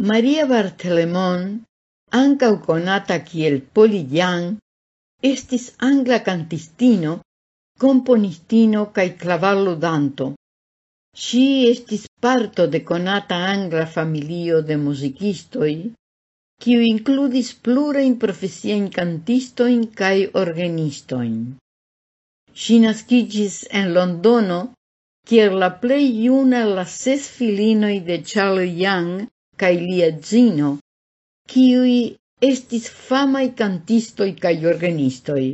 Maria Bartelemon, ancau conata kiel Polly Young, estis angla cantistino, componistino cae clavarludanto. Si estis parto de conata angla familio de musicistoi, kiu includis plurajn profesien cantistoin cae organistoin. Si nascigis en Londono, kier la plei iuna la ses filinoi de Charles Young, cae lia gino, ciui estis famai cantistoi cae organistoi.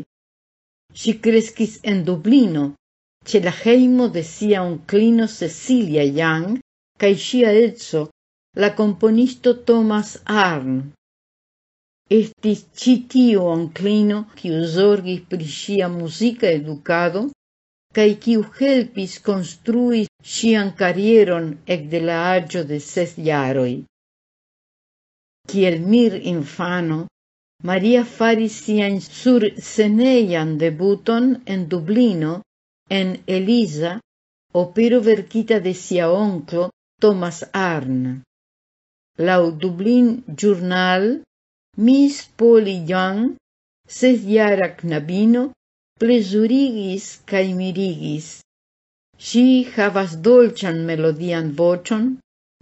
Si crescis en Dublino, ce la heimo de sia onclino Cecilia Young, cae sia etso, la componisto Thomas Arn. Estis citio onclino ciu zorgis pri sia musica educado, cae ciu helpis construi sian carieron ec de la agio de ses jaroi. Kiel mir infano, Maria faris sian sursenejan debuton en Dublino en Elisa, opero verkita de sia onklo Thomas Arne. Lau Dublin Journal, Miss Polly Young, sesjara knabino, plezurigis cae mirigis. Si havas dolcian melodian vocion,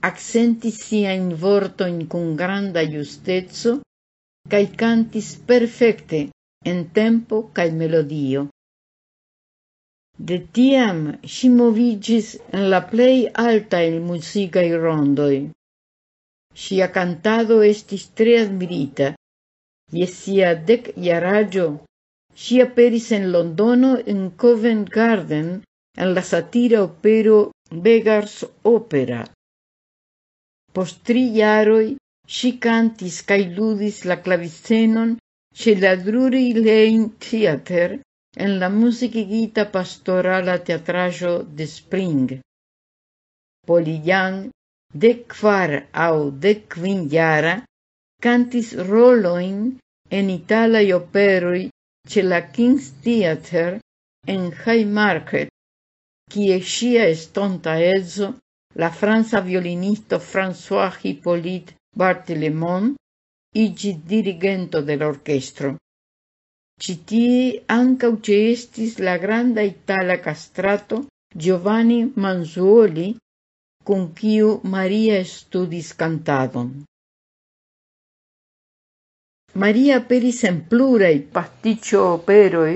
accentis siain vortoin cun granda justezzo, cae cantis perfecte en tempo cae melodio. De tiam si movigis en la plei altae musicae rondoi. Sia cantado estis tre admirita. e sia dec iaragio si aperis en Londono en Covent Garden en la satira opero Beggars Opera. Post tri jaroj si cantis cae ludis la clavicenon ce la Drury Lane Theater en la musicigita pastorala teatrajo de Spring. Polijan, de kvar au de kvin jara, cantis roloin en italai operoi ce la King's Theater en Haymarket, kie sia estonta ezo la Franza violinista François Hippolyte Barthelemont iĝis dirigento de la orkestro. Ĉi tie la granda itala castrato Giovanni Manzuoli, kun kiu Maria studis kantadon. Maria aperis en pluraj pastiĉo-operoj,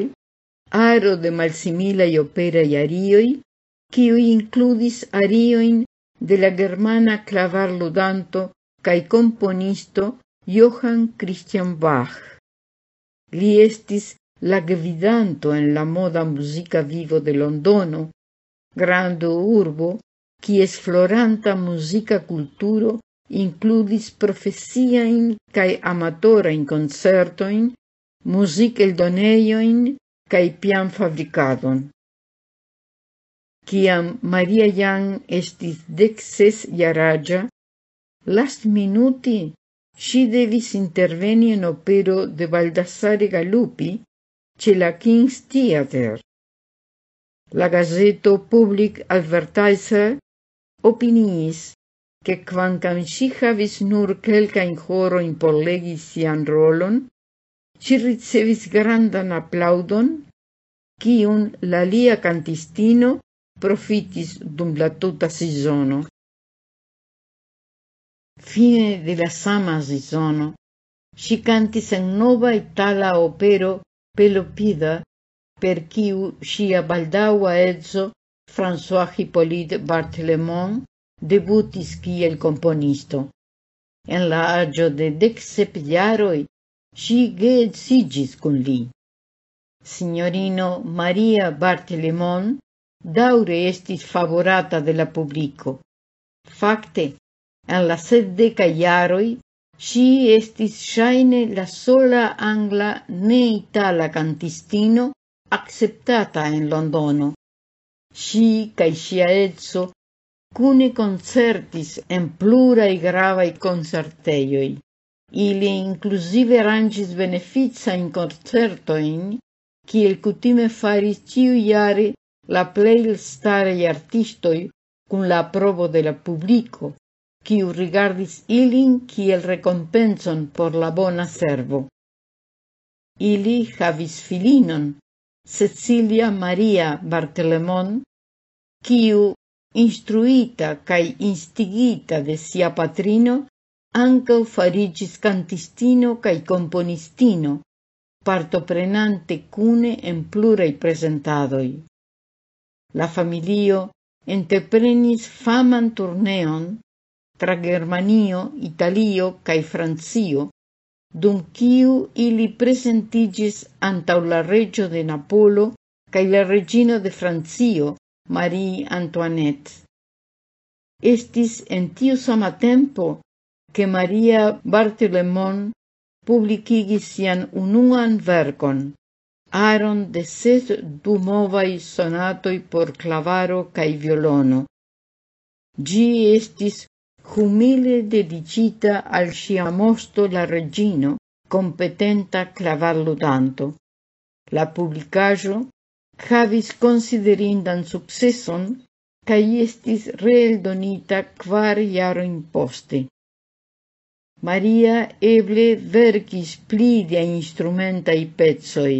aro de malsimilaj operaj arioj quiu includis de la germana clavar ludanto cae componisto Johann Christian Bach. Li estis la gvidanto en la moda musica vivo de Londono, grando urbo, quies floranta musica culturo includis profesiain cae amatora in concertoin, music el doneioin cae pian fabricadon. Ciam Maria Jan estis dexes jaraja, last minuti si devis interveni en opero de Baldassare Galupi ce la King's Theatre. La gazeto Public Advertiser opiniis che quancam si havis nur quelcain horo in legi sian rolon, si ricevis grandan applaudon, cium la lia cantistino profitis dum la tuta sezono. Fine de la sama sezono, si cantis en nova itala opero Pelopida, per quiu sia baldaua edzo François Hippolyte Barthelemon debutis kiel componisto. En la agio de deksep jaroj ŝi geedziĝis cun li. Signorino Maria Barthélemont daure estis favorata de la publico. Fakte, en la sepdekaj iaroi, si estis shaine la sola angla ne-itala cantistino acceptata en Londono. Si, cae sia etso, cune concertis en plurai gravai concerteioi. Ili inclusive rangis beneficia in concertoin, kiel cutime faris ĉiujare la plei stare artistoi cun la provo de la publico, quiu rigardis ilin kiel recompenson por la bona servo. Ili havis filinon, Cecilia Maria Bartelemon, quiu instruita cae instigita de sia patrino, ancau farigis cantistino cae componistino, partoprenante cune en plurei presentadoi. la familio entreprenis faman turneon tra Germanio, Italio cae Francio, dum kiu ili presentigis antau la regio de Napolo cae la regino de Francio, Marie Antoinette. Estis en tiu sama tempo che Maria Bartolomon publicigis sian unuan vercon, aron de ses du sonatoi por clavaro cae violono. Gi estis humile dedicita al sia mosto la regino, competenta clavarludanto. La publicajo havis considerindan successon cae estis reeldonita quar iaro poste. Maria eble verkis pli de i pezzoi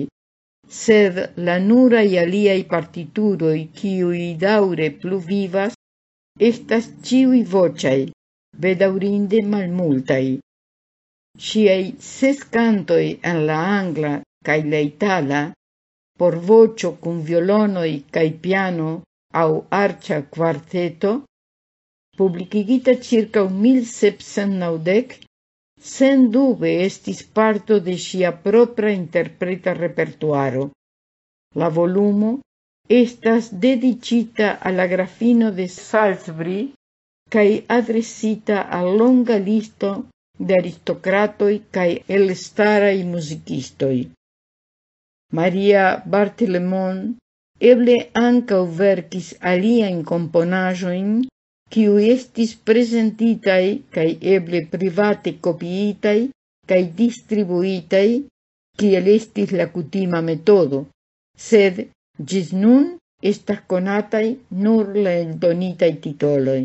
sed la nuraj aliaj partituroj, daure plu pluvivas, estas ĉiuj voĉaj, bedaurinde malmultai. Ŝiaj ses cantoi en la angla kaj la itala, por voĉo kun violonoj kai piano au arĉa kvarteto, publikigita circa 1790, sendube estis parto de sia propra interpreta repertuaro. La volumo estas dedicita al la grafino de Salisbury cae adresita al longa listo de aristocratoi cae elstarai musicistoi. Maria Bartelemon eble ancau verkis aliajn komponaĵojn quiu estis presentitai cae eble private copiitai cae distribuitai, ciel estis la cutima metodo, sed gis nun estas conatai nur la eldonitai titoloi.